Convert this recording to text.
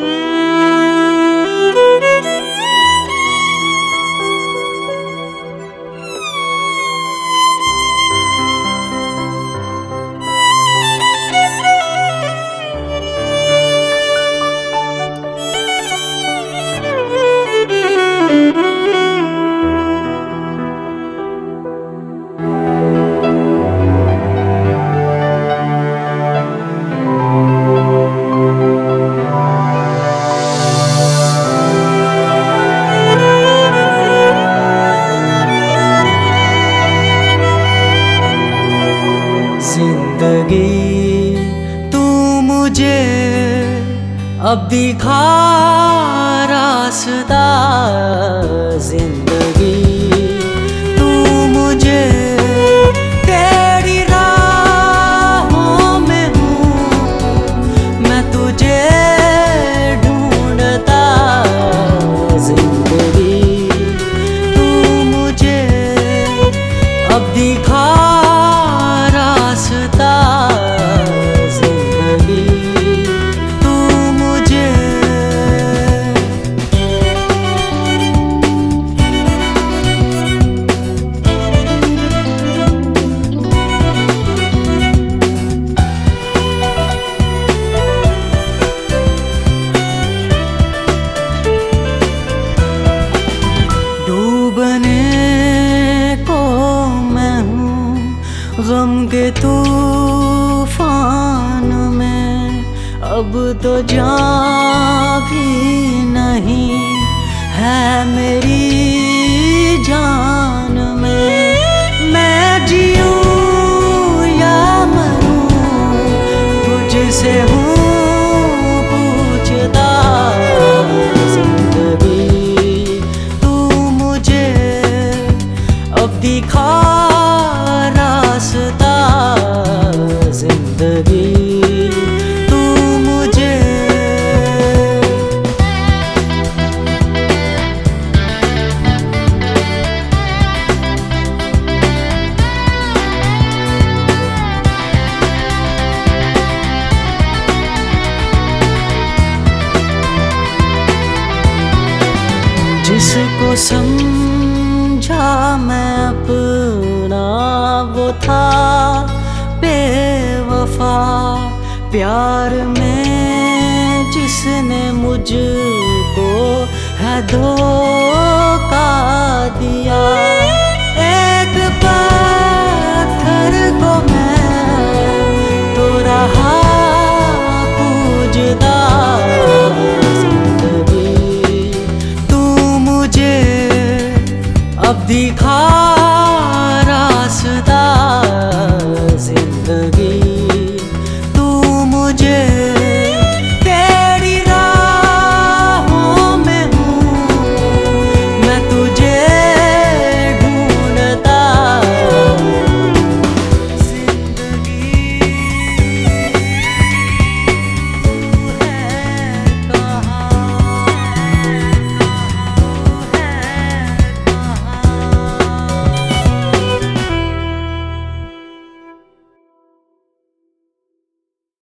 Bye. ज़िंदगी, तू मुझे अब दिखा रास्ता। ज़िंदगी, तू मुझे तेरी राहों में हूँ। मैं तुझे ढूंढता ज़िंदगी, तू मुझे अब दिखा गम के तूफ़ान में अब तो जा भी नहीं है मेरी जान में। मैं जीऊँ या मरूं, तुझसे हूँ ज़िंदगी तू मुझे। जिसको समझा मैं अपना वो था बेवफा प्यार में जिसने मुझको है दिया